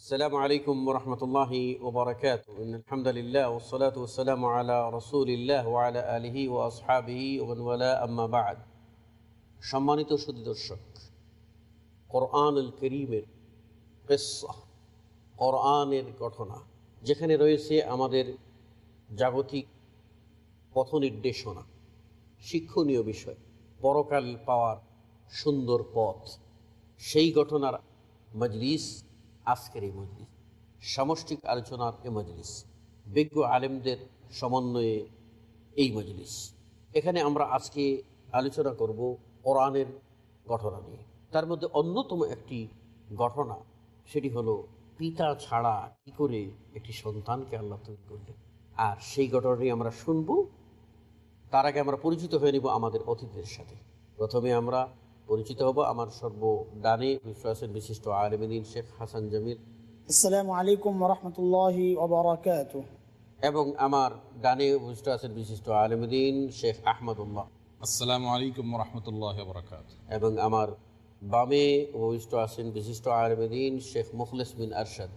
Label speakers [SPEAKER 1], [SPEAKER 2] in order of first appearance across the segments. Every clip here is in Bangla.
[SPEAKER 1] السلام عليكم ورحمة الله وبركاته إن الحمد لله والصلاة والسلام على رسول الله وعلى آله وأصحابه ومن والاه أما بعد সম্মানিত সুদী দর্শক কোরআনুল করিমের পেসা কোরআনের ঘটনা যেখানে রয়েছে আমাদের জাগতিক পথ নির্দেশনা শিক্ষণীয় বিষয় পরকাল পাওয়ার সুন্দর পথ সেই ঘটনার মজলিস আজকের এই মজলিস। সামষ্টিক আলোচনার এ মজলিস, বিজ্ঞ আলেমদের সমন্বয়ে এই মজলিস। এখানে আমরা আজকে আলোচনা করব কোরআনের ঘটনা নিয়ে। তার মধ্যে অন্যতম একটি ঘটনা, সেটি হলো পিতা ছাড়া কি করে একটি সন্তানকে আল্লাহ তৈরি করলেন। আর সেই ঘটনা নিয়ে আমরা শুনব, তার আগে আমরা পরিচিত হয়ে নিব আমাদের অতিথিদের সাথে। প্রথমে আমরা পরিচিত হব আমার সর্ব ডানে বিশ্বাসের বিশিষ্ট আলমিন শেখ হাসান জামিল।
[SPEAKER 2] আসসালামু আলাইকুম রহমতুল্লাহি
[SPEAKER 1] এবং আমার ডানে বিশিষ্ট আছেন বিশিষ্ট আলমদিন শেখ আহমদুল্লাহ।
[SPEAKER 3] আসসালামু আলাইকুম রহমতুল্লাহ
[SPEAKER 1] এবং আমার বামে উপবিষ্ট আছেন বিশিষ্ট আলমদিন শেখ মুখলিস বিন আরশাদ।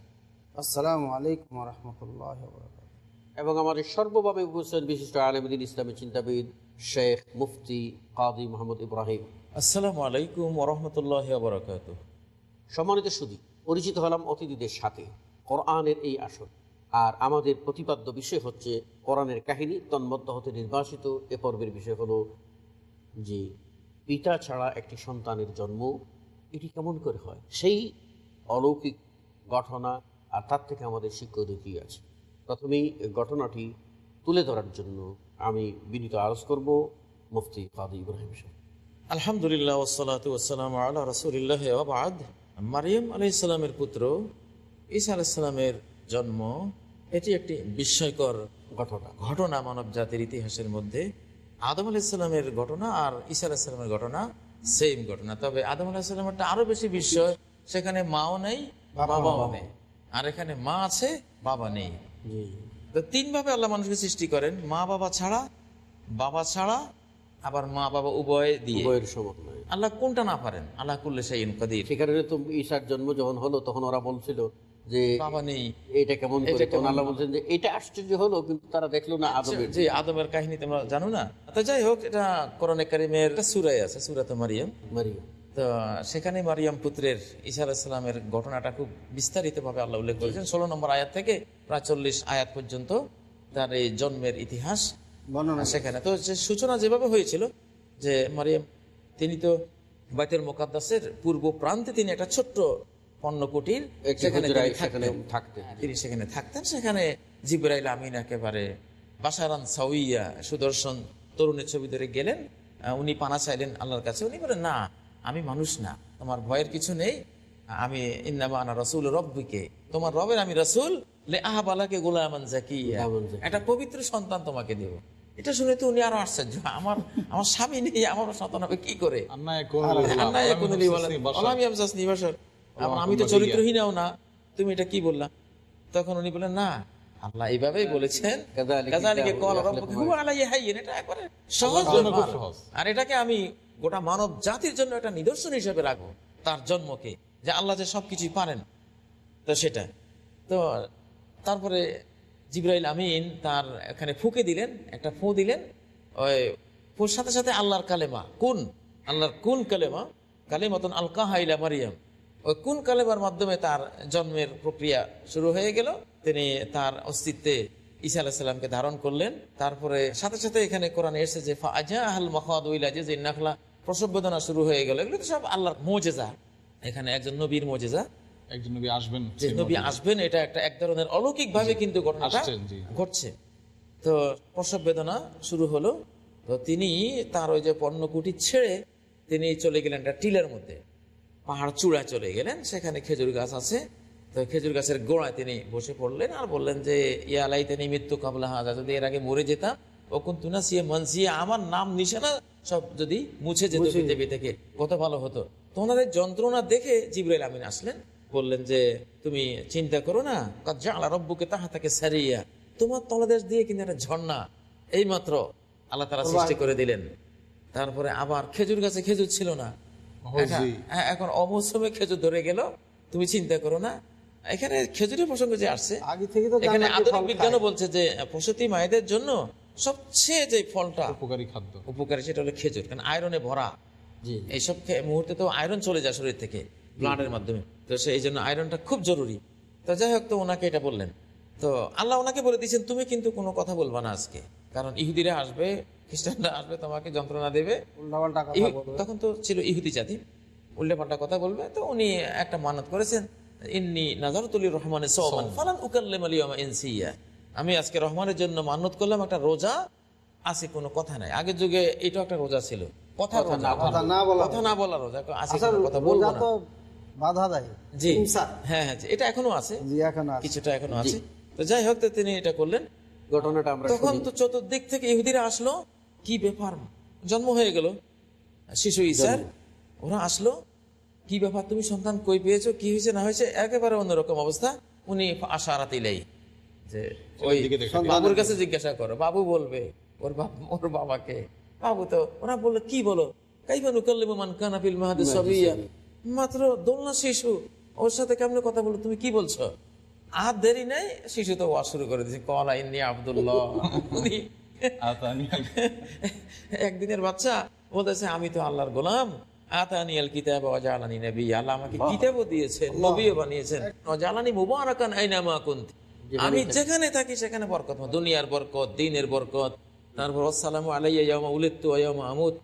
[SPEAKER 4] আসসালামু আলাইকুম রহমতুল্লাহ
[SPEAKER 1] এবং আমার সর্বভাবে উপস্থিত বিশিষ্ট আলমদিন ইসলামী চিন্তাবিদ শেখ মুফতি কাদি মোহাম্মদ ইব্রাহিম।
[SPEAKER 5] আসসালামু আলাইকুম ওরহমতুল্লাহ বরকাত
[SPEAKER 1] সম্মানিত সুদী পরিচিত হলাম অতিথিদের সাথে কোরআনের এই আসর। আর আমাদের প্রতিপাদ্য বিষয় হচ্ছে কোরআনের কাহিনী, তন্মধ্য হতে নির্বাসিত। এ পর্বের বিষয় হলো যে পিতা ছাড়া একটি সন্তানের জন্ম, এটি কেমন করে হয়? সেই অলৌকিক ঘটনা আর তার থেকে আমাদের শিক্ষা কী আছে। প্রথমেই ঘটনাটি তুলে ধরার জন্য আমি বিনীত আরজ করব মুফতি কাদি ইব্রাহিম সাহেব।
[SPEAKER 5] আলহামদুলিল্লাহ ওসালাত ওসালাম আল্লাহ রসুলিল্লাহ আবাদ মারিয়াম আলি ইসলামের পুত্র ঈসা আলাইসালামের জন্ম এটি একটি বিস্ময়কর
[SPEAKER 1] ঘটনা।
[SPEAKER 5] ঘটনা মানব জাতির ইতিহাসের মধ্যে আদম আলাইসালামের ঘটনা আর ঈসা আলাইসালামের ঘটনা সেম ঘটনা। তবে আদম আলাইসালামেরটা আরও বেশি বিস্ময় সেখানে মাও নেই বাবাও নেই। আর এখানে মা আছে বাবা নেই।
[SPEAKER 1] জি।
[SPEAKER 5] তো তিন ভাবে আল্লাহ মানুষকে সৃষ্টি করেন মা বাবা ছাড়া বাবা ছাড়া আবার মা বাবা উভয় দিয়ে।
[SPEAKER 1] উভয়ের সমন্বয়।
[SPEAKER 5] আল্লাহ কোনটা না পারেন? আল্লাহ করলে সেই কাদির।
[SPEAKER 1] সেখানে তো ঈশার জন্ম যখন হলো তখন ওরা বলছিল যে
[SPEAKER 5] বাবা নেই।
[SPEAKER 1] এটা কেমন করে? তখন আল্লাহ বলছেন যে এটা আশ্চর্য হলো কিন্তু তারা দেখল না আদমের
[SPEAKER 5] যে আদমের কাহিনী তোমরা জানো না? তো যাই হোক এটা কোরআনে কারিমের একটা সুরাই আছে সুরাত মারিয়াম।
[SPEAKER 1] মারিয়া
[SPEAKER 5] তো সেখানে মারিয়াম পুত্রের ঈসা আলাহিসাল্লামের ঘটনাটা খুব বিস্তারিত ভাবে আল্লাহ উল্লেখ করেছেন। ষোলো নম্বর আয়াত থেকে প্রায় চল্লিশ আয়াত পর্যন্ত তার এই জন্মের ইতিহাস।
[SPEAKER 4] বর্ণনা
[SPEAKER 5] সেখানে। তো সূচনা যেভাবে হয়েছিল যে মারিয়াম তিনি তো বাইতুল মোকাদ্দাসের পূর্ব প্রান্তে তিনি একটা ছোট্ট সেখানে তিনি
[SPEAKER 1] সেখানে
[SPEAKER 5] থাকতেন। সেখানে জিব্রাইল আমিন একেবারে বাসারান সাউইয়া সুদর্শন তরুণের ছবি ধরে গেলেন। উনি পানা চাইলেন আল্লাহর কাছে। উনি বলেন না আমি মানুষ না। তোমার ভয়ের কিছু নেই। আমি ইন্নামা আনা রসুল রব্বিকে। তোমার রবের আমি রসুল। লে আহাবালাকে গোলামান জাকিয়া। একটা পবিত্র সন্তান তোমাকে দেব। এটা শুনে তো উনি আরও আশ্চর্য। আমার আমার স্বামী নেই আমার সন্তান হবে কি করে? আমি তো চরিত্রহীনাও না তুমি এটা কি বললা? তখন উনি বলেন না আল্লাহ এইভাবেই বলেছেন। সহজ। আর এটাকে আমি গোটা মানব জাতির জন্য একটা নিদর্শন হিসেবে রাখব তার জন্মকে যে আল্লাহ যে সবকিছুই পারেন। তো সেটা। তো তারপরে জিব্রাইল আমিন তার এখানে ফুকে দিলেন, একটা ফু দিলেন, ওই ফুর সাথে সাথে আল্লাহর কালেমা, কোন, আল্লাহর কোন কালেমা, কালেমাতন আল কাহাইলা মারিয়াম। ওই কোন কালেমার মাধ্যমে তার জন্মের প্রক্রিয়া শুরু হয়ে গেল। তিনি তার অস্তিত্বে ঈসা আলাহিসাল্লামকে ধারণ করলেন। তারপরে সাথে সাথে এখানে কোরআন এসে যে ফাজা প্রসব বেদনা শুরু হয়ে গেল। এগুলো তো সব আল্লাহর মোজেজা। এখানে একজন নবীর মোজেজা।
[SPEAKER 3] একজন নবী আসবেন
[SPEAKER 5] যে নবী আসবেন এটা একটা এক ধরনের অলৌকিক ভাবে কিন্তু ঘটনাটা ঘটছে। তো প্রসব বেদনা শুরু হলো। তো তিনি তার ওই যে পণ্যকুটি ছেড়ে তিনি চলে গেলেন একটা টিলের মধ্যে। পাহাড় চূড়ায় চলে গেলেন সেখানে খেজুর গাছ আছে। তো খেজুর গাছের গোড়ায় তিনি বসে পড়লেন আর বললেন যে ইয়ালাই তিনি মৃত্যু কাবলা হাজা যদি এর আগে মরে যেতাম ওকুন তুনা সিয়ে মনসিয়ে আমার নাম নিশানা সব যদি মুছে যেত পৃথিবী থেকে কত ভালো হতো। তো ওনাদের যন্ত্রণা দেখে জিবরাইল আমিন আসলেন। বললেন যে তুমি চিন্তা করো না। আল্লাহ রব্বুকে তাহা তাকে সারিয়া। তোমার তলদেশ দিয়ে কিন্তু একটা ঝর্ণা। এইমাত্র আল্লাহ তারা সৃষ্টি করে দিলেন। তারপরে আবার খেজুর গাছে খেজুর ছিল না। এখন- অমৌসুমে খেজুর ধরে গেল। তুমি চিন্তা করো না। এখানে খেজুরের প্রসঙ্গ যে আসছে
[SPEAKER 4] থেকে
[SPEAKER 5] এখানে আধুনিক বিজ্ঞানও বলছে যে প্রসূতি মায়েদের জন্য সবচেয়ে যে ফলটা
[SPEAKER 3] উপকারী খাদ্য।
[SPEAKER 5] উপকারী সেটা হলো খেজুর। কারণ আয়রনে ভরা। এইসব মুহূর্তে তো আয়রন চলে যায় শরীর থেকে ব্লাডের মাধ্যমে। তো সেই জন্য আয়রনটা খুব জরুরি। তো যাই হোক তো ওনাকে এটা বললেন। তো আল্লাহ ওনাকে বলে দিয়েছেন তুমি কিন্তু কোনো কথা বলবা না আজকে। কারণ ইহুদিরা আসবে খ্রিস্টানরা আসবে তোমাকে যন্ত্রণা দেবে। তখন তো ছিল ইহুদি জাতি। উল্টে পাল্টা কথা বলবে। তো উনি একটা মানত করেছেন ইন্নি নাজারতুলি রহমানের সওমান ফালান উকাল্লিম আলিয়ামা ইনসিয়া। আমি আজকে রহমানের জন্য মানত করলাম একটা রোজা। আছে কোনো কথা নাই। আগের যুগে এটাও একটা রোজা ছিল। কথা
[SPEAKER 4] না বলা
[SPEAKER 5] কথা না বলা রোজা।
[SPEAKER 4] আচ্ছা
[SPEAKER 5] কথা বলব না।
[SPEAKER 4] বাধা দেয়
[SPEAKER 5] জি হ্যাঁ হ্যাঁ এটা এখনও আছে।
[SPEAKER 4] জি এখন
[SPEAKER 5] কিছুটা এখনও আছে। তো যাই হোক তিনি এটা করলেন।
[SPEAKER 1] ঘটনাটা আমরা
[SPEAKER 5] তখন তো চতুর্দিক থেকে ইহুদিরা আসলো। কি ব্যাপার? জন্ম হয়ে গেল। শিশু ইসার ওরা আসলো। কি ব্যাপার? তুমি সন্তান কই পেয়েছ? কি হয়েছে না হয়েছে? একেবারে অন্যরকম অবস্থা। উনি আশারাত ইলাই যে ওই বাবুর কাছে জিজ্ঞাসা করো। বাবু বলবে ওর বাপ ওর বাবাকে। বাবু তো ওরা বলল কি বলো? কাইফা নুকাল্লিমু মান কানা ফিল মাহাদি সাবিয়া। মাত্র দোলনা শিশু ওর সাথে কেমন কথা বলো তুমি কি বলছো? আর দেরি নাই শিশু তো ওয়া শুরু করে দিয়েছে। কলা ইন্নি আব্দুল্লাহ। একদিনের বাচ্চা বলতেছে আমি তো আল্লাহর গোলাম। আতানিয়াল কিতাব ওয়াজালানি নবী। আল্লাহ আমাকে কিতাবও দিয়েছেন নবীও বানিয়েছেন। ওয়াজালানি মুবারাকান আইনামা কুনতি। আমি যেখানে থাকি সেখানে বরকত। দুনিয়ার বরকত দিনের বরকত। তারপর আসসালামু আলাইয়া আমুত।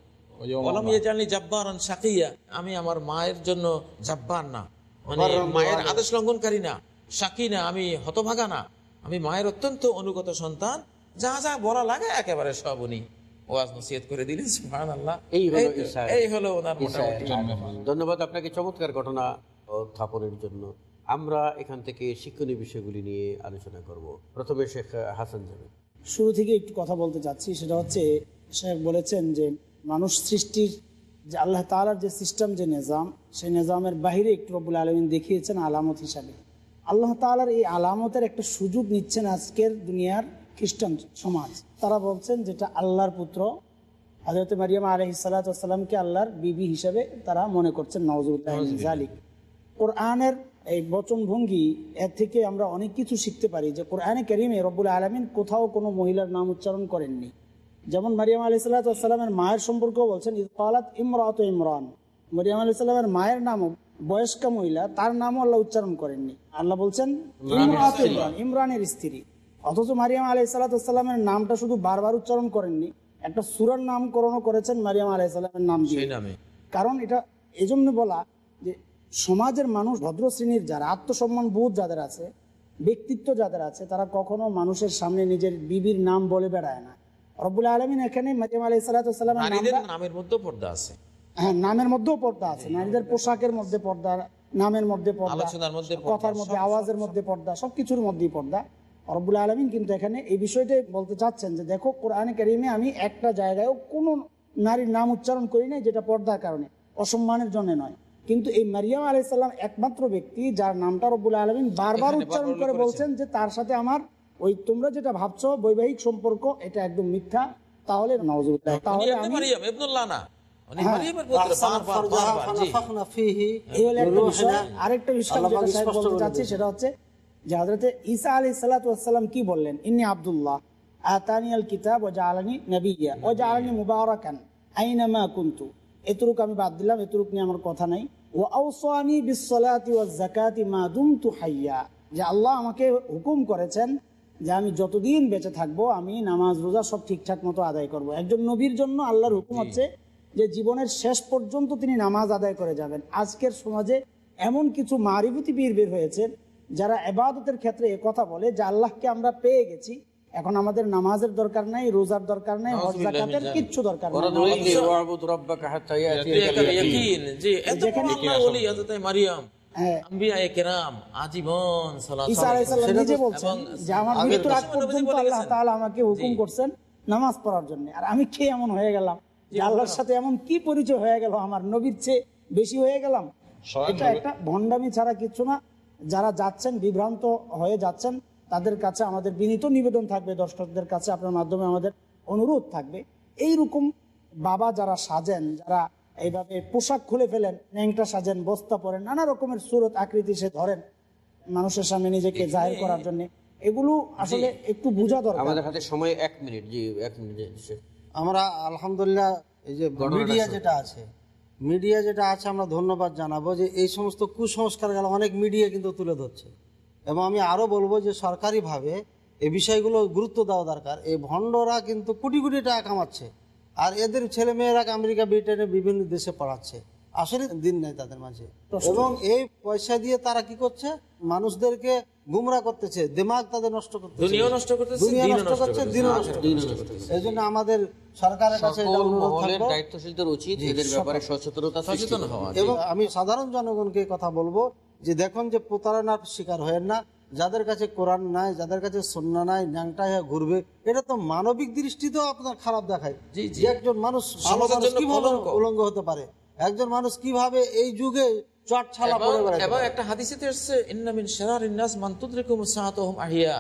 [SPEAKER 5] আমি আমার মায়ের জন্য জাব্বার না। মানে মায়ের আদেশ লঙ্ঘনকারী না। সাকি না আমি হতভাগা না। আমি মায়ের অত্যন্ত অনুগত সন্তান। যা যা বলা লাগে একেবারে সব উনি। করে দিলেন সুবহানাল্লাহ।
[SPEAKER 1] এই হলো
[SPEAKER 5] তো,
[SPEAKER 1] ঈসা।
[SPEAKER 5] এই হলো ওনার
[SPEAKER 1] ধন্যবাদ আপনাকে চমৎকার ঘটনা উত্থাপনের জন্য। আমরা এখান থেকে শিক্ষণীয় বিষয়গুলি নিয়ে আলোচনা করব। প্রথমে শেখ হাসান যাবে
[SPEAKER 2] শুরু থেকে একটু কথা বলতে চাচ্ছি সেটা হচ্ছে শেখ বলেছেন যে মানুষ সৃষ্টির যে আল্লাহ তালার যে সিস্টেম যে নিজাম সেই নিজামের বাহিরে একটু রব্বুল আলমিন দেখিয়েছেন আলামত হিসাবে। আল্লাহ তালার এই আলামতের একটা সুযোগ নিচ্ছেন আজকের দুনিয়ার খ্রিস্টান সমাজ। তারা বলছেন যেটা আল্লাহর পুত্র হজরত মারিয়াম আলহ সালাতামকে আল্লাহর বিবি হিসাবে তারা মনে করছেন জালিক কোরআনের এই বচনভঙ্গি এর থেকে আমরা অনেক কিছু শিখতে পারি যে কোরআনে করিমে রব্বুল আলমিন কোথাও কোনো মহিলার নাম উচ্চারণ করেননি। যেমন মারিয়াম আলি সাল্লামের মায়ের সম্পর্কেও বলছেন ইকালাত ইমরাত ইমরান। মারিয়াম আলি সাল্লামের মায়ের নামও বয়স্ক মহিলা তার নামও আল্লাহ উচ্চারণ করেননি। আল্লাহ বলছেন ইমরাত ইমরান ইমরানের স্ত্রী। অথচ মারিয়াম আলি সাল্লামের নামটা শুধু বারবার উচ্চারণ করেননি একটা সুরার নামকরণও করেছেন মারিয়াম আলাই সাল্লামের নাম দিয়ে। কারণ এটা এজন্য বলা যে সমাজের মানুষ ভদ্র শ্রেণির যারা আত্মসম্মান বোধ যাদের আছে ব্যক্তিত্ব যাদের আছে তারা কখনো মানুষের সামনে নিজের বিবির নাম বলে বেড়ায় না। রব্বুল আলমিন এখানে মারিয়াম সাল্লামের
[SPEAKER 5] নামের পর্দা আছে।
[SPEAKER 2] হ্যাঁ নামের মধ্যেও পর্দা আছে। নারীদের পোশাকের মধ্যে পর্দা নামের মধ্যে পর্দা কথার মধ্যে আওয়াজের মধ্যে পর্দা সবকিছুর মধ্যেই পর্দা। রব্বুল আলমিন কিন্তু এখানে এই বিষয়টাই বলতে চাচ্ছেন যে দেখো কোরআনে কারিমে আমি একটা জায়গায়ও কোনো নারীর নাম উচ্চারণ করি নাই যেটা পর্দার কারণে অসম্মানের জন্য নয়। কিন্তু এই মারিয়াম আলাইসাল্লাম একমাত্র ব্যক্তি যার নামটা রব্বুল আলমিন বারবার উচ্চারণ করে বলছেন যে তার সাথে আমার ওই তোমরা যেটা ভাবছ বৈবাহিক সম্পর্ক এটা একদম মিথ্যা। তাহলে তাহলে আমি
[SPEAKER 5] না।
[SPEAKER 2] হ্যাঁ, আরেকটা বিষয় চাচ্ছি সেটা হচ্ছে যে হজরতে ঈসা আলী সালাতাম কি বললেন? আব্দুল্লাহ কিতাব ও জালানি নবিয়া ও জালানি মুবারাকান আইনামা কুন্তু। আমি বাদ দিলাম এতটুক নিয়ে আমার কথা নাই। ও আউসানি বিসলাতি ও জাকাতি মা দুমতু হাইয়া যে আল্লাহ আমাকে হুকুম করেছেন যে আমি যতদিন বেঁচে থাকব আমি নামাজ রোজা সব ঠিকঠাক মতো আদায় করব। একজন নবীর জন্য আল্লাহর হুকুম হচ্ছে যে জীবনের শেষ পর্যন্ত তিনি নামাজ আদায় করে যাবেন। আজকের সমাজে এমন কিছু মারিবতী বীর বের হয়েছে যারা এবাদতের ক্ষেত্রে কথা বলে যে আল্লাহকে আমরা পেয়ে গেছি এখন আমাদের নামাজের দরকার নাই রোজার দরকার নাই হজ জাকাতের কিচ্ছু দরকার নাই। হ্যাঁ।
[SPEAKER 5] আজীবন
[SPEAKER 2] আমাকে হুকুম করছেন নামাজ পড়ার জন্য। আর আমি খেয়ে এমন হয়ে গেলাম আল্লাহর সাথে এমন কি পরিচয় হয়ে গেল আমার নবীর চেয়ে বেশি হয়ে গেলাম? এটা একটা ভণ্ডামি ছাড়া কিছু না। যারা যাচ্ছেন বিভ্রান্ত হয়ে যাচ্ছেন তাদের কাছে আমাদের বিনীত নিবেদন থাকবে। দর্শকদের কাছে আপনার মাধ্যমে আমাদের অনুরোধ থাকবে। এইরকম বাবা যারা সাজেন যারা এইভাবে পোশাক খুলে ফেলেন ন্যাংটা সাজেন বস্তা পরেন নানা রকমের সুরত আকৃতি সে ধরেন মানুষের সামনে নিজেকে জাহির করার জন্য। এগুলো আসলে একটু বোঝা দরকার।
[SPEAKER 1] আমাদের হাতে সময় এক মিনিট জি এক মিনিট
[SPEAKER 4] আমরা আলহামদুলিল্লাহ এই যে মিডিয়া যেটা আছে মিডিয়া যেটা আছে আমরা ধন্যবাদ জানাব যে এই সমস্ত কুসংস্কার গেল অনেক মিডিয়া কিন্তু তুলে ধরছে। এবং আমি আরও বলব যে সরকারিভাবে এই বিষয়গুলো গুরুত্ব দেওয়া দরকার। এই ভণ্ডরা কিন্তু কোটি কোটি টাকা কামাচ্ছে। আর এদের ছেলে মেয়েরা আমেরিকা ব্রিটেনে বিভিন্ন দেশে পড়াচ্ছে। আসলে দিন নেই তাদের মাঝে। এবং এই পয়সা দিয়ে তারা কি করছে? মানুষদেরকে গুমরা করতেছে দিমাগ তাদের নষ্ট করতেছে।
[SPEAKER 5] দুনিয়াও নষ্ট করতেছে,
[SPEAKER 4] দুনিয়া নষ্ট করছে
[SPEAKER 5] করতেছে।
[SPEAKER 4] দিনও নষ্ট করছে এই জন্য আমাদের সরকারের কাছে এটা অনুরোধ
[SPEAKER 1] মহলের
[SPEAKER 4] থাকব।
[SPEAKER 1] দায়িত্বশীলদের উচিত এদের ব্যাপারে সচেতনতা
[SPEAKER 5] সচেতন হওয়া।
[SPEAKER 4] এবং আমি সাধারণ জনগণকে কথা বলব যে দেখুন যে প্রতারণার শিকার হয়েন না যাদের কাছে কোরআন নাই যাদের কাছে সন্না নাই ন্যাংটা হয়ে ঘুরবে এটা তো মানবিক দৃষ্টিতেও আপনার খারাপ দেখায়।
[SPEAKER 5] জি।
[SPEAKER 4] যে একজন মানুষ কীভাবে উলঙ্গ হতে পারে? একজন মানুষ কীভাবে এই যুগে
[SPEAKER 5] এবং? একটা হাদিসেতে এসেছে আহিয়া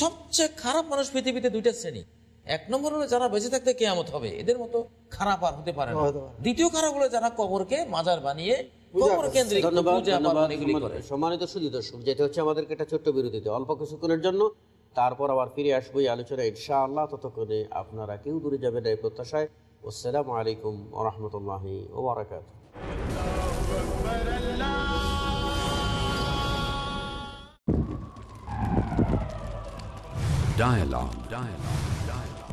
[SPEAKER 5] সবচেয়ে খারাপ মানুষ পৃথিবীতে দুইটা শ্রেণি। এক নম্বর হলো যারা বেঁচে থাকতে কিয়ামত হবে এদের মতো খারাপ আর হতে পারে না। দ্বিতীয় খারাপ হলো যারা কবরকে মাজার বানিয়ে
[SPEAKER 1] সম্মানিত- সুদী দর্শক যেটা হচ্ছে আমাদেরকে একটা ছোট্ট বিরতিতে অল্প কিছুক্ষণের জন্য তারপর আবার ফিরে আসব এই আলোচনা ইনশাআল্লাহ ততক্ষণে আপনারা কেউ দূরে যাবেন এই প্রত্যাশায় আসসালামু আলাইকুম ওরহমতুল্লাহি ওবরাকাত
[SPEAKER 6] Dialogue. Dialogue.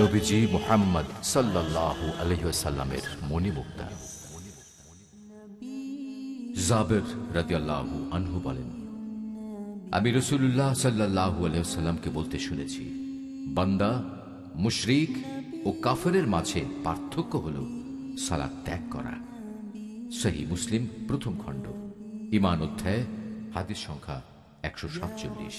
[SPEAKER 7] নবীজি মোহাম্মদ সাল্লাল্লাহু আলহিসাল্লামের মণিমুক্তা। জাবের রাদিয়াল্লাহু আনহু বলেন, আমি রসুল্লাহ সাল্লাহু আলহামকে বলতে শুনেছি, বান্দা মুশরিক ও কাফেরের মাঝে পার্থক্য হল সালাদ ত্যাগ করা। সহি মুসলিম প্রথম খণ্ড, ইমান অধ্যায়, হাদিস সংখ্যা একশো সাতচল্লিশ।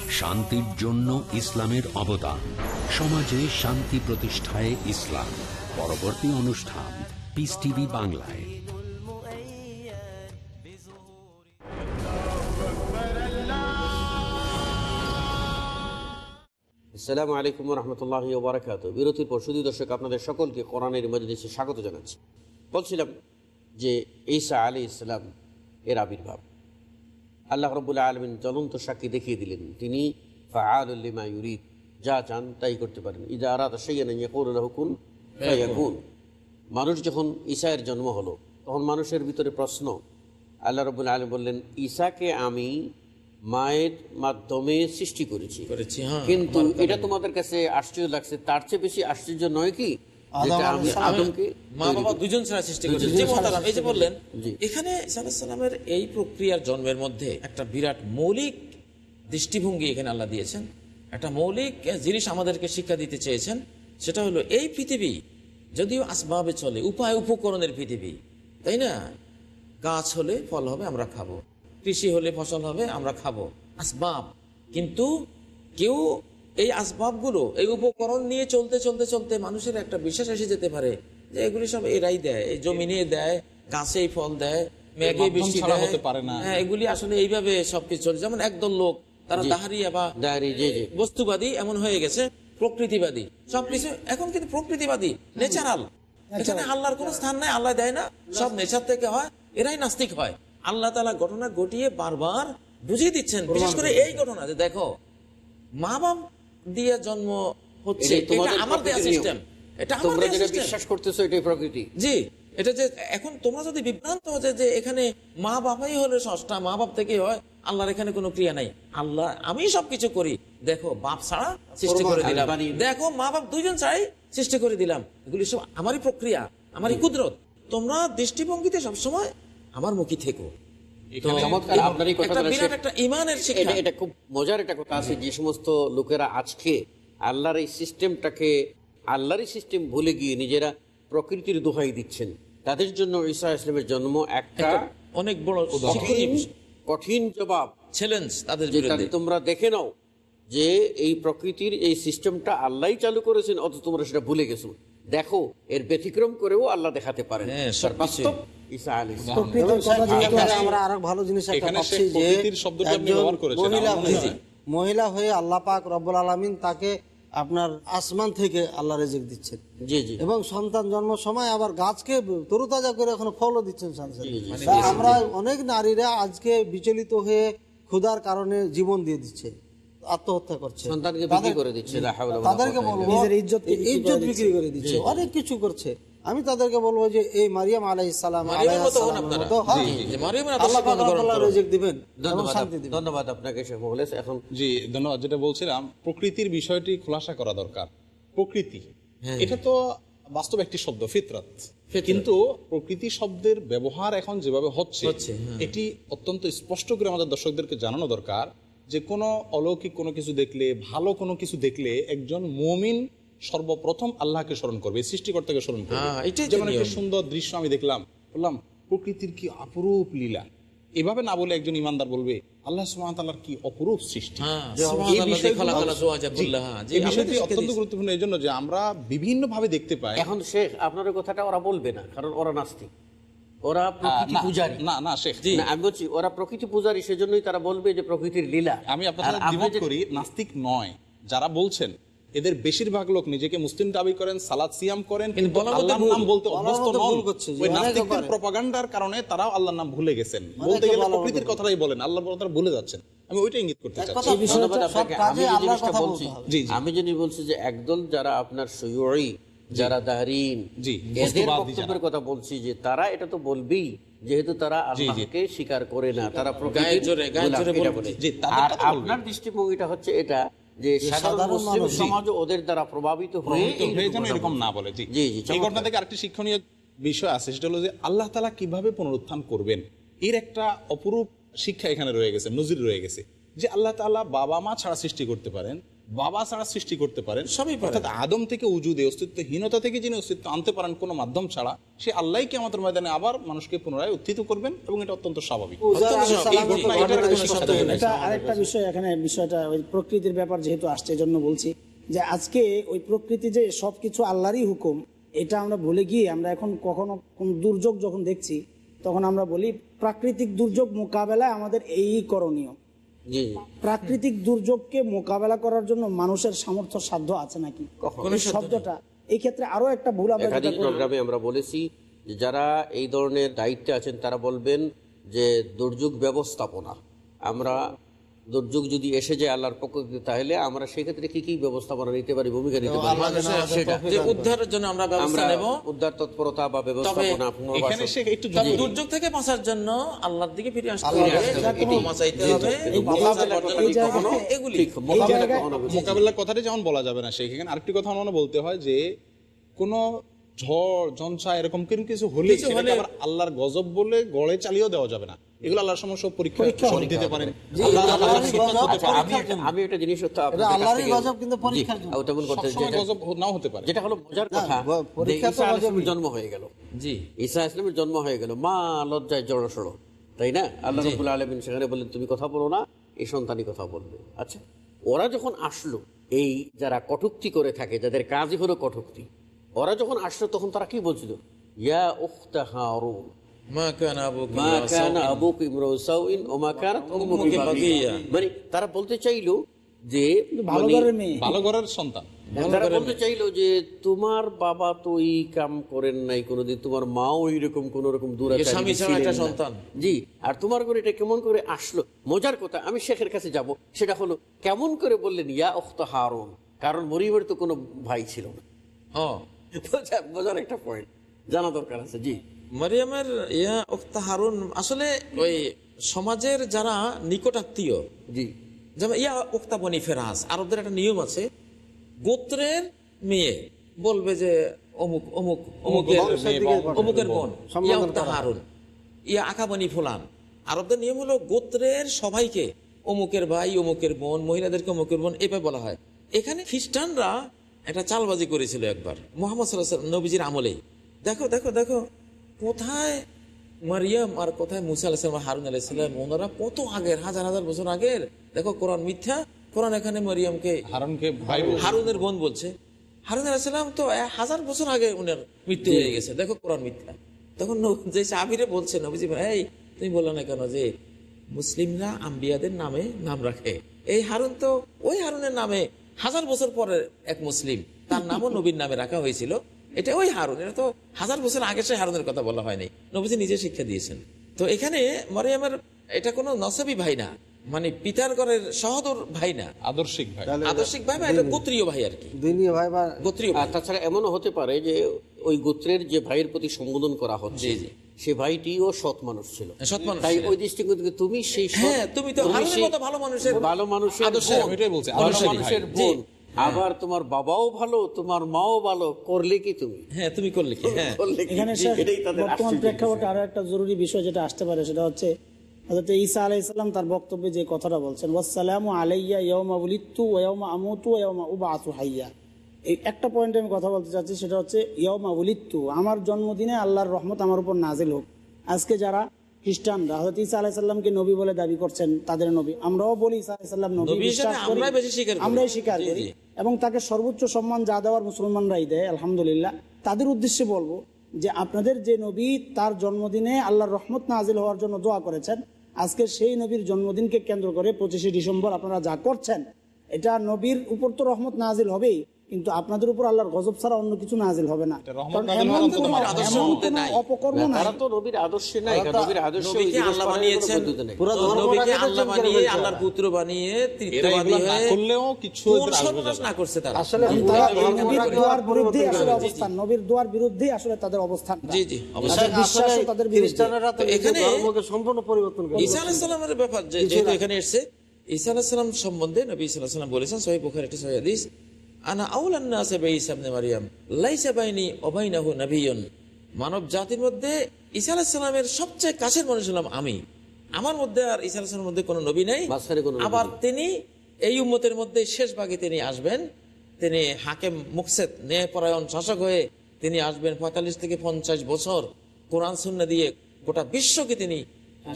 [SPEAKER 6] শান্তির জন্য ইসলামের অবদান। সমাজে শান্তি প্রতিষ্ঠায় ইসলাম। পরবর্তী অনুষ্ঠান পিস টিভি বাংলায়।
[SPEAKER 1] আসসালামু আলাইকুম রহমতুল্লাহ ওবরাকাত। বিরতির পর সুদী দর্শক আপনাদের সকলকে কোরআনের মজলিসে স্বাগত জানাচ্ছি। বলছিলাম যে ঈসা আলী ইসলাম এর আবির্ভাব। আল্লাহ রবুল্লা আলমিন জ্বলন্ত সাক্ষী দেখিয়ে দিলেন। তিনি ফাআলিমা ইউরিদ যা চান তাই করতে পারেন। ইদা আরাত হুকুন মানুষ যখন ঈসায়ের জন্ম হলো তখন মানুষের ভিতরে প্রশ্ন। আল্লাহ রবুল্লা আলম বললেন ঈসাকে আমি মায়ের মাধ্যমে সৃষ্টি করেছি।
[SPEAKER 5] করেছি, হ্যাঁ,
[SPEAKER 1] কিন্তু এটা তোমাদের কাছে আশ্চর্য লাগছে। তার চেয়ে বেশি আশ্চর্য নয় কি?
[SPEAKER 4] আদম
[SPEAKER 1] যেটা আমি
[SPEAKER 4] আলাইহিস সালাম-
[SPEAKER 1] আদমকে
[SPEAKER 5] মা বাবা দুজন ছাড়া সৃষ্টি করেছে। যে মহতারাম এই যে বললেন এখানে এই প্রক্রিয়ার জন্মের মধ্যে একটা বিরাট মৌলিক দৃষ্টিভঙ্গি এখানে আল্লাহ দিয়েছেন। একটা মৌলিক জিনিস আমাদেরকে শিক্ষা দিতে চেয়েছেন সেটা হলো এই পৃথিবী যদিও আসবাবে চলে উপায় উপকরণের পৃথিবী তাই না? গাছ হলে ফল হবে আমরা খাব। কৃষি হলে ফসল হবে আমরা খাব। আসবাব। কিন্তু কেউ এই আসবাবগুলো এই উপকরণ নিয়ে চলতে চলতে চলতে মানুষের একটা বিশ্বাস এসে যেতে পারে যে এগুলি সব এরাই দেয়। এই জমিনে দেয় গাছেই ফল দেয় মেঘে বৃষ্টি দেয়।
[SPEAKER 3] হতে পারে না।
[SPEAKER 5] হ্যাঁ এগুলি আসলে এইভাবে সবকিছু চলে। যেমন একদল লোক তারা দাহারিয়া বা বস্তুবাদী এমন হয়ে গেছে প্রকৃতিবাদী। সবকিছু এখন কিন্তু প্রকৃতিবাদী নেচারাল এখানে আল্লাহর কোনো স্থান নাই আল্লাহ দেয় না সব নেচার থেকে হয় এরাই নাস্তিক হয়। আল্লাহ তালা ঘটনা ঘটিয়ে বারবার বুঝিয়ে দিচ্ছেন বিশেষ করে এই ঘটনা যে দেখো মা বাপ দিয়ে জন্ম হচ্ছে।
[SPEAKER 1] এটাই তোমাদের
[SPEAKER 5] এটা আমার দেয়া সিস্টেম এটা
[SPEAKER 1] তোমরা যেটা বিশ্বাস করতেছো এটাই প্রকৃতি।
[SPEAKER 5] জি এটা যে এখন তোমরা যদি বিভ্রান্ত হচ্ছে যে এখানে মা বাবাই হলো ষষ্ঠা মা বাপ থেকে হয় আল্লাহর এখানে কোনো ক্রিয়া নাই। আল্লাহ আমি সবকিছু করি। দেখো বাপ ছাড়া সৃষ্টি করে দিলাম। দেখো মা বাপ দুইজন ছাড়াই সৃষ্টি করে দিলাম। এগুলি সব আমারই প্রক্রিয়া আমারই কুদরত। তোমরা দৃষ্টিভঙ্গিতে সবসময় আমার মুখী থেকো। তো
[SPEAKER 1] চমৎকার আপনার এই
[SPEAKER 5] একটা
[SPEAKER 1] কথাটা
[SPEAKER 5] বিরাট
[SPEAKER 1] সে-
[SPEAKER 5] একটা ইমানের শিক্ষা।
[SPEAKER 1] এটা এটা খুব মজার একটা কথা আছে যে সমস্ত লোকেরা আজকে আল্লাহর এই সিস্টেমটাকে আল্লাহরই সিস্টেম ভুলে গিয়ে নিজেরা প্রকৃতির দোহাই দিচ্ছেন। তাদের জন্য ঈসা ইসলামের জন্ম একটা
[SPEAKER 5] অনেক বড়
[SPEAKER 1] কঠিন কঠিন জবাব।
[SPEAKER 5] চ্যালেঞ্জ তাদের
[SPEAKER 1] যে
[SPEAKER 5] বিরুদ্ধে।
[SPEAKER 1] তাদের তোমরা দেখে নাও যে এই প্রকৃতির এই সিস্টেমটা আল্লাহই চালু করেছেন অথচ তোমরা সেটা ভুলে গেছো। দেখো এর ব্যতিক্রম করেও আল্লাহ দেখাতে পারেন।
[SPEAKER 5] হ্যাঁ।
[SPEAKER 1] বাস্তব ঈসা
[SPEAKER 4] আমরা ভালো জিনিস একটা পাচ্ছি যে
[SPEAKER 3] প্রকৃতির শব্দটি আপনি
[SPEAKER 4] একজন
[SPEAKER 3] ব্যবহার করেছেন,
[SPEAKER 4] মহিলা হয়ে মহিলা। হয়ে আল্লাহ পাক রব্বুল আলমিন তাকে আপনার আসমান থেকে আল্লাহ রেজেক দিচ্ছেন।
[SPEAKER 1] জি জি।
[SPEAKER 4] এবং সন্তান জন্ম সময় আবার গাছকে তরুতাজা করে এখন ফলও দিচ্ছেন। তা আমরা অনেক নারীরা আজকে বিচলিত হয়ে ক্ষুধার কারণে জীবন দিয়ে দিচ্ছে আত্মহত্যা করছে।
[SPEAKER 1] সন্তানকে বিক্রি করে দিচ্ছে, লা হাওলা ওয়ালা
[SPEAKER 4] তাদেরকে বলব ইজ্জত বিক্রি করে দিচ্ছে অনেক কিছু করছে। আমি তাদেরকে বলব যে এই মারিয়াম আলাইহিস সালাম দিবেন
[SPEAKER 1] ধন্যবাদ আপনাকে এখন
[SPEAKER 3] জি ধন্যবাদ যেটা বলছিলাম প্রকৃতির বিষয়টি খোলাসা করা দরকার। প্রকৃতি এটা তো বাস্তব একটি শব্দ ফিতরাত। কিন্তু প্রকৃতি শব্দের ব্যবহার এখন যেভাবে হচ্ছে
[SPEAKER 5] হচ্ছে, হ্যাঁ।
[SPEAKER 3] এটি অত্যন্ত স্পষ্ট করে আমাদের দর্শকদেরকে জানানো দরকার যে কোনো অলৌকিক কোনো কিছু দেখলে ভালো কোনো কিছু দেখলে একজন মুমিন সর্বপ্রথম আল্লাহকে স্মরণ করবে সৃষ্টিকর্তাকে স্মরণ করবে।
[SPEAKER 5] হ্যাঁ, এটাই
[SPEAKER 3] যেমন একটা সুন্দর দৃশ্য আমি দেখলাম বললাম প্রকৃতির কি অপরূপ লীলা? এভাবে না বলে একজন ইমানদার বলবে আল্লাহ সুবহানাহু কি অপরূপ সৃষ্টি?
[SPEAKER 5] হ্যাঁ,
[SPEAKER 3] যে
[SPEAKER 5] সুবহানাল্লাহ
[SPEAKER 3] এই বিষয়গুলো-
[SPEAKER 5] খালাক আল্লাহ সুবহানাহু
[SPEAKER 3] জি,
[SPEAKER 5] ওয়া জি,
[SPEAKER 3] এই
[SPEAKER 5] আমরা
[SPEAKER 3] বিষয়টি অত্যন্ত গুরুত্বপূর্ণ এই জন্য যে আমরা বিভিন্ন ভাবে দেখতে পাই।
[SPEAKER 1] এখন শেখ আপনার কথাটা ওরা বলবে না কারণ ওরা নাস্তিক। ওরা প্রকৃতি
[SPEAKER 3] না, না না শেখ।
[SPEAKER 1] আমি বলছি ওরা প্রকৃতি পূজারী সেজন্যই তারা বলবে যে প্রকৃতির লীলা।
[SPEAKER 3] আমি আপনার করি নাস্তিক নয় যারা বলছেন এদের বেশিরভাগ লোক নিজেকে মুসলিম দাবি করেন সালাদ সিয়াম করেন
[SPEAKER 5] কিন্তু
[SPEAKER 3] আল্লাহর নাম বলতে অভ্যস্ত নন। ওই নাস্তিকদের প্রপাগান্ডার কারণে তারাও আল্লাহর নাম ভুলে গেছেন। বলতে গেলে প্রকৃতির কথাটাই বলেন আল্লাহ বলে তারা ভুলে যাচ্ছেন। আমি ওইটা ইঙ্গিত করতে চাচ্ছি।
[SPEAKER 1] আমি
[SPEAKER 4] আল্লাহর কথা
[SPEAKER 1] বলছি।
[SPEAKER 3] জি, জি।
[SPEAKER 1] আমি যিনি বলছি যে একদল যারা আপনার সৈয়ই যারা দাহরিন
[SPEAKER 3] জি,
[SPEAKER 1] এদের বক্তব্যের কথা বলছি যে তারা এটা তো বলবেই যেহেতু তারা আল্লাহকে স্বীকার করে না তারা
[SPEAKER 3] কথা।
[SPEAKER 1] আপনার দৃষ্টিভঙ্গিটা হচ্ছে এটা যে সাধারণ। সমাজ ওদের দ্বারা প্রভাবিত হয়ে
[SPEAKER 3] যেন এরকম না বলে জি। এই ঘটনা থেকে আরেকটি শিক্ষণীয় বিষয় আছে সেটা হলো যে আল্লাহ তালা কীভাবে পুনরুত্থান করবেন? এর একটা অপরূপ শিক্ষা এখানে রয়ে গেছে নজির রয়ে গেছে যে আল্লাহ তাআলা বাবা মা ছাড়া সৃষ্টি করতে পারেন বাবা ছাড়া সৃষ্টি করতে পারেন।
[SPEAKER 5] সবই।
[SPEAKER 3] অর্থাৎ আদম থেকে উজুদে অস্তিত্বহীনতা থেকে যিনি অস্তিত্ব আনতে পারেন কোনো মাধ্যম ছাড়া সে আল্লাহকে আমাদের ময়দানে আবার মানুষকে পুনরায় উত্থিত করবেন এবং এটা অত্যন্ত স্বাভাবিক।
[SPEAKER 2] আরেকটা বিষয় এখানে বিষয়টা ওই প্রকৃতির ব্যাপার যেহেতু আসছে এই জন্য বলছি যে আজকে ওই প্রকৃতি যে সবকিছু আল্লাহরই হুকুম এটা আমরা ভুলে গিয়ে আমরা এখন কখনো কোন দুর্যোগ যখন দেখছি তখন আমরা বলি প্রাকৃতিক দুর্যোগ মোকাবেলায় আমাদের এই করণীয়। প্রাকৃতিক দুর্যোগকে মোকাবেলা করার জন্য মানুষের সামর্থ্য সাধ্য আছে নাকি? এই শব্দটা এই ক্ষেত্রে আরও একটা ভুল
[SPEAKER 1] প্রোগ্রামে আমরা বলেছি যে যারা এই ধরনের দায়িত্বে আছেন তারা বলবেন যে দুর্যোগ ব্যবস্থাপনা। আমরা দুর্যোগ যদি এসে যায় আল্লাহর পক্ষ থেকে তাহলে আমরা সেক্ষেত্রে কি কি ব্যবস্থাপনা নিতে পারি ভূমিকা নিতে পারি? সেটা
[SPEAKER 5] যে উদ্ধারের জন্য আমরা ব্যবস্থা নেব।
[SPEAKER 1] উদ্ধার তৎপরতা বা ব্যবস্থাপনা
[SPEAKER 3] এখানে একটু
[SPEAKER 5] দুর্যোগ থেকে বাঁচার জন্য আল্লাহর দিকে ফিরে আসতে হবে। এগুলি।
[SPEAKER 3] মোকাবেলার কথাটি যেমন বলা যাবে না সেখানে আরেকটি কথা মনে বলতে হয় যে কোনো ঝড় ঝঞ্ঝা এরকম কিন্তু কিছু হলে আল্লাহর গজব বলে গড়ে চালিয়েও দেওয়া যাবে না। এগুলো আল্লাহর সমস্ত পরীক্ষা দিতে পারেন।
[SPEAKER 1] আমি একটা- জিনিস
[SPEAKER 3] নাও হতে পারে।
[SPEAKER 1] যেটা হলো মজার কথা। জন্ম হয়ে গেল।
[SPEAKER 5] জি।
[SPEAKER 1] ঈসা ইসলামের জন্ম হয়ে গেল। মা লজ্জায় জড়সড় তাই না? আল্লাহ রবুল আলমিন সেখানে বললেন তুমি কথা বলো না এই সন্তানই কথা বলবে। আচ্ছা ওরা যখন আসলো এই যারা কটুক্তি করে থাকে যাদের কাজই হলো কটুক্তি ওরা যখন আসলো তখন তারা কি বলছিল ইয়া উখতা হারুন। মানে তারা বলতে চাইলো যে
[SPEAKER 2] ভালো
[SPEAKER 1] মানে-
[SPEAKER 2] ঘরের মেয়ে
[SPEAKER 3] ভালো ঘরের সন্তান।
[SPEAKER 1] তারা বলতে চাইলো যে তোমার বাবা তো এই কাম করেন নাই কোনোদিন তোমার মাও এইরকম কোন রকম।
[SPEAKER 5] সন্তান।
[SPEAKER 1] জি আর তোমার করে এটা কেমন করে আসলো? মজার কথা আমি শেখের কাছে যাব। সেটা হলো কেমন করে বললেন ইয়া অখত হারুন। কারণ মরিমের তো কোনো ভাই ছিল না। বোঝা- বোঝার একটা পয়েন্ট জানা দরকার আছে জি।
[SPEAKER 5] মারিয়ামের ইয়া উক্তা হারুন আসলে ওই সমাজের যারা নিকটাত্মীয়
[SPEAKER 1] জি।
[SPEAKER 5] যেমন ইয়া উক্তা বনি ফেরাস আরবদের একটা নিয়ম আছে গোত্রের মেয়ে বলবে যে অমুক অমুক অমুকের। অমুকের বোন ইয়া উক্তা হারুন ইয়া আকা বনি ফুলান। আরবদের নিয়ম হলো গোত্রের সবাইকে অমুকের ভাই অমুকের বোন মহিলাদেরকে অমুকের বোন এভাবে বলা হয়। এখানে খ্রিস্টানরা একটা চালবাজি করেছিল একবার মোহাম্মদ সাল্লাহ নবীজির আমলেই। দেখো দেখো দেখো। কোথায় মারিয়াম আর কোথায় মুসা আলাহিসাম হারুন আলাইসাল্লাম ওনারা কত আগের হাজার হাজার বছর আগের? দেখো কোরআন মিথ্যা কোরআন এখানে মারিয়ামকে
[SPEAKER 3] হারুনকে
[SPEAKER 5] হারুনের বোন বলছে। হারুন আলাইসাল্লাম তো হাজার বছর আগে উনার মৃত্যু হয়ে গেছে। দেখো কোরআন মিথ্যা। তখন যে সাহাবিরে বলছে নবীজি ভাই তুমি বলল না কেন যে মুসলিমরা আম্বিয়াদের নামে নাম রাখে? এই হারুন তো ওই হারুনের নামে হাজার বছর পরে এক মুসলিম। তার নামও নবীর নামে রাখা হয়েছিল। এটা ওই হারুন এটা তো হাজার বছর আগে সে হারুনের কথা বলা হয়নি। নবীজি নিজে শিক্ষা দিয়েছেন। তো এখানে মরিয়ামের এটা কোনো নসবি ভাই না মানে পিতার ঘরের সহদর ভাই না।
[SPEAKER 3] আদর্শিক ভাই।
[SPEAKER 5] আদর্শিক ভাই বা এটা গোত্রীয় ভাই আর কি।
[SPEAKER 4] দিনী ভাই বা
[SPEAKER 5] গোত্রীয় ভাই।
[SPEAKER 1] তাছাড়া এমনও হতে পারে যে ওই গোত্রের যে ভাইয়ের প্রতি সম্বোধন করা হচ্ছে
[SPEAKER 5] জি।
[SPEAKER 1] সে ভাইটিও সৎ মানুষ ছিল।
[SPEAKER 5] সৎ মানুষ
[SPEAKER 1] তাই ওই দৃষ্টিকোণ থেকে তুমি সেই
[SPEAKER 5] হ্যাঁ, তুমি তো হারুনের ভালো মানুষের
[SPEAKER 1] ভালো মানুষের
[SPEAKER 5] আদর্শের-
[SPEAKER 3] এটাই বলছি,
[SPEAKER 1] মানুষের বোন। আবার তোমার বাবাও ভালো তোমার মাও ভালো করলে কি তুমি?
[SPEAKER 5] হ্যাঁ তুমি করলে কি হ্যাঁ।
[SPEAKER 1] করলে কি?
[SPEAKER 2] এখানে বর্তমান প্রেক্ষাপটে আরও একটা জরুরি বিষয় যেটা আসতে পারে সেটা হচ্ছে হযরত ঈসা আলাইসাল্লাম তার বক্তব্যে যে কথাটা বলছেন ওয়াসালামু আলাইয়া ইয়মা উলিত্তু ওয়মা আমুতু ওয়মা উবাতু হাইয়া। এই একটা পয়েন্টে আমি কথা বলতে চাচ্ছি সেটা হচ্ছে ইয়মা উলিত্তু আমার জন্মদিনে আল্লাহর রহমত আমার উপর নাজিল হোক। আজকে যারা খ্রিস্টানরা হয়তো ঈসা আলাইসাল্লামকে নবী বলে দাবি করছেন তাদের নবী। আমরাও বলি ঈসা আলাইসাল্লাম নবী বিশ্বাস করি।
[SPEAKER 5] আমরাই স্বীকার করি।
[SPEAKER 2] এবং তাকে সর্বোচ্চ সম্মান যা দেওয়ার মুসলমানরাই দেয় আলহামদুলিল্লাহ। তাদের উদ্দেশ্যে বলব যে আপনাদের যে নবী তার জন্মদিনে আল্লাহর রহমত নাজিল হওয়ার জন্য দোয়া করেছেন। আজকে সেই নবীর জন্মদিনকে কেন্দ্র করে পঁচিশে ডিসেম্বর আপনারা যা করছেন এটা নবীর উপর তো রহমত নাজিল হবেই। কিন্তু আপনাদের উপর আল্লাহর গজব ছাড়া অন্য কিছু নাজিল হবে না।
[SPEAKER 3] এটা রহমত
[SPEAKER 2] কারণ
[SPEAKER 3] নাজিল
[SPEAKER 2] এমন
[SPEAKER 3] হওয়ার অন্তত
[SPEAKER 2] কোনো-
[SPEAKER 5] নবীর আদর্শের
[SPEAKER 2] এমন
[SPEAKER 5] মধ্যে
[SPEAKER 2] কোনো
[SPEAKER 5] নাই।
[SPEAKER 2] অপকর্ম
[SPEAKER 1] তারা তো নবীর আদর্শে নাই নবীর আদর্শে ওই
[SPEAKER 5] নবীকে
[SPEAKER 1] জিনিস
[SPEAKER 5] আল্লাহ বানিয়েছেন।
[SPEAKER 4] পুরো
[SPEAKER 5] নবীকে আল্লাহ বানিয়ে আল্লাহর পুত্র বানিয়ে তৃতীয়বাদী হয়ে
[SPEAKER 3] করলেও কিছু
[SPEAKER 5] কোন
[SPEAKER 3] এদের আসবে
[SPEAKER 5] সর্বনাশ না করছে তারা।
[SPEAKER 4] আসলে
[SPEAKER 5] জি, জি,
[SPEAKER 4] তারা
[SPEAKER 5] জি,
[SPEAKER 4] ধর্মটাকে
[SPEAKER 2] নবীর দোয়ার বিরুদ্ধেই আসলে অবস্থান। নবীর দোয়ার বিরুদ্ধেই আসলে তাদের অবস্থান
[SPEAKER 5] জি জি অবশ্যই।
[SPEAKER 2] তাদের বিশ্বাসও
[SPEAKER 4] আসলে
[SPEAKER 2] তাদের বিরুদ্ধে।
[SPEAKER 4] খ্রিস্টানেরা তো
[SPEAKER 5] তো এখানে-
[SPEAKER 4] ধর্মকে সম্পূর্ণ পরিবর্তন করে
[SPEAKER 5] ঈসা আলাহিসাল্লামের ব্যাপার যে- এখানে এসছে ঈসা আলাহিসাল্লাম সম্বন্ধে নবী আলাহিসাল্লাম বলেছেন সহি বুখার একটি সহি হাদিস। আনা আউলান্না বে ঈসা মারিয়াম লাইসা বাইনি অবাইনাহু নাবিয়্যুন মানব জাতির মধ্যে ঈসা আলাহিসাল্লামের সবচেয়ে কাছের মানুষ হলাম আমি। আমার মধ্যে আর ঈসা আলাহিসাল্লামের মধ্যে কোনো নবী নাই। আবার তিনি এই উম্মতের মধ্যে শেষ ভাগে তিনি আসবেন। তিনি হাকেম মুকসেদ ন্যায়পরায়ণ শাসক হয়ে তিনি আসবেন পঁয়তাল্লিশ থেকে পঞ্চাশ বছর কোরআন সুন্না দিয়ে গোটা বিশ্বকে তিনি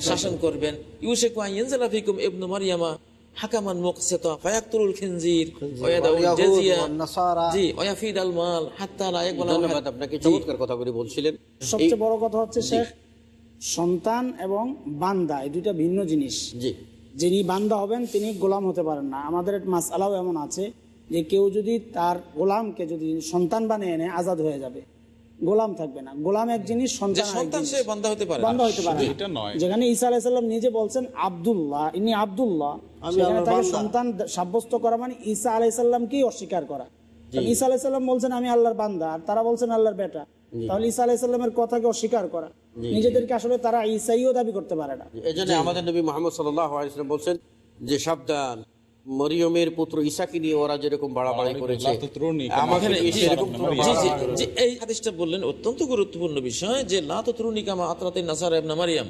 [SPEAKER 5] শাসন করবেন। ইউসেকু আইয়ানজালা ফিকুম ইবনু মারিয়ামা হাকামান মুকসেতা ফায়াকতুলুল খিনজির ওয়াদাউল জাজিয়া। জি ওয়াফিদ আল মাল হাত্তা লা ইয়াকবাল
[SPEAKER 1] ধন্যবাদ আপনাকে চমৎকার কথা বলছিলেন।
[SPEAKER 2] সবচেয়ে বড় কথা হচ্ছে শেখ সন্তান এবং বান্দা এই দুইটা ভিন্ন জিনিস।
[SPEAKER 1] জি।
[SPEAKER 2] যিনি বান্দা হবেন তিনি গোলাম হতে পারেন না। আমাদের মাসালাও এমন আছে যে কেউ যদি তার গোলামকে যদি সন্তান বানিয়ে এনে আজাদ হয়ে যাবে। গোলাম থাকবে না। গোলাম এক জিনিস সন্তান
[SPEAKER 5] সন্তান সে বান্দা হতে পারে
[SPEAKER 2] বান্দা হতে পারে
[SPEAKER 3] এটা নয়।
[SPEAKER 2] যেখানে ঈসা আলাইসাল্লাম নিজে বলছেন আব্দুল্লাহ ইনি আব্দুল্লাহ।
[SPEAKER 4] আমি
[SPEAKER 2] সেখানে তাকে
[SPEAKER 4] বান্দা।
[SPEAKER 2] সন্তান সাব্যস্ত করা মানে ঈসা আলাইসাল্লামকেই অস্বীকার করা। ঈসা আলাইসাল্লাম বলছেন আমি আল্লাহর বান্দা আর তারা বলছেন আল্লাহর বেটা তাহলে ঈসা আলাইসাল্লামের কথাকে অস্বীকার করা। নিজেদেরকে আসলে তারা ঈসাইও দাবি করতে পারে না।
[SPEAKER 1] এই জন্য আমাদের নবী মোহাম্মদ সাল্লাম বলছেন যে সাবধান মরিয়মের পুত্র ঈশাকে নিয়ে ওরা যেরকম বাড়াবাড়ি করেছে আমাকে সেরকম
[SPEAKER 5] এই হাদিসটা বললেন অত্যন্ত গুরুত্বপূর্ণ বিষয় যে লাতুরুনিকামা আতরাতে নাসার এবনা মারিয়াম।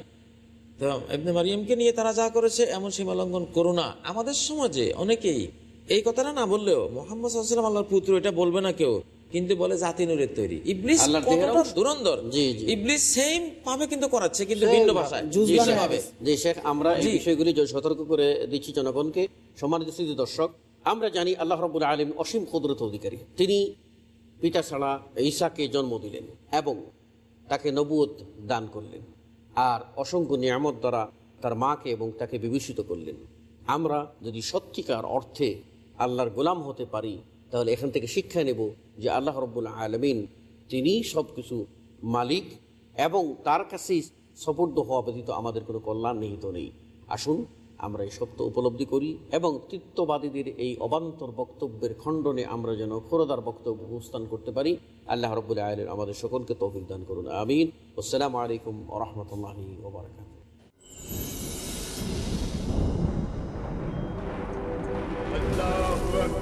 [SPEAKER 5] তো এবনে মারিয়ামকে নিয়ে তারা যা করেছে এমন সীমা লঙ্ঘন করো না। আমাদের সমাজে অনেকেই এই কথাটা না বললেও মোহাম্মদ সাল্লাম আল্লাহর পুত্র এটা বলবে না কেউ কিন্তু বলে জাতি নূরের তৈরি। ইবলিস কতটা। দুরন্দর
[SPEAKER 1] জি, জি।
[SPEAKER 5] ইবলিস সেম ভাবে কিন্তু করাচ্ছে কিন্তু ভিন্ন ভাষায়।
[SPEAKER 1] জি, শেখ, জি শেখ আমরা এই। বিষয়গুলি সতর্ক করে দিচ্ছি জনগণকে সম্মানিত দর্শক। আমরা জানি আল্লাহ রবুল আলম অসীম কুদরত অধিকারী। তিনি পিতা ছাড়া ঈশাকে জন্ম দিলেন এবং তাকে নবুয়ত দান করলেন। আর অসংখ্য নিয়ামত দ্বারা তার মাকে এবং তাকে বিভূষিত করলেন। আমরা যদি সত্যিকার অর্থে আল্লাহর গোলাম হতে পারি, তাহলে এখান থেকে শিক্ষা নেব যে আল্লাহ রব্বুল আলমিন তিনি সব কিছু মালিক এবং তার কাছেই সপর্দ হওয়া ব্যতীত আমাদের কোনো কল্যাণ নিহিত নেই। আসুন, আমরা এই সত্য উপলব্ধি করি এবং তৃত্ববাদীদের এই অবান্তর বক্তব্যের খণ্ডনে আমরা যেন খোরদার বক্তব্য উপস্থান করতে পারি। আল্লাহ রব্বুল আলম আমাদের সকলকে তৌফিক দান করুন। আমিন। আসসালামু আলাইকুম ওরহমতুল্লাহি ওবরাকাত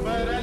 [SPEAKER 1] But I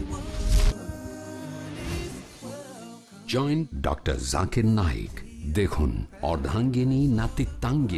[SPEAKER 6] Join doctor Zakir Naik. দেখুন অর্ধাঙ্গিনী নাতিত্বাঙ্গিনী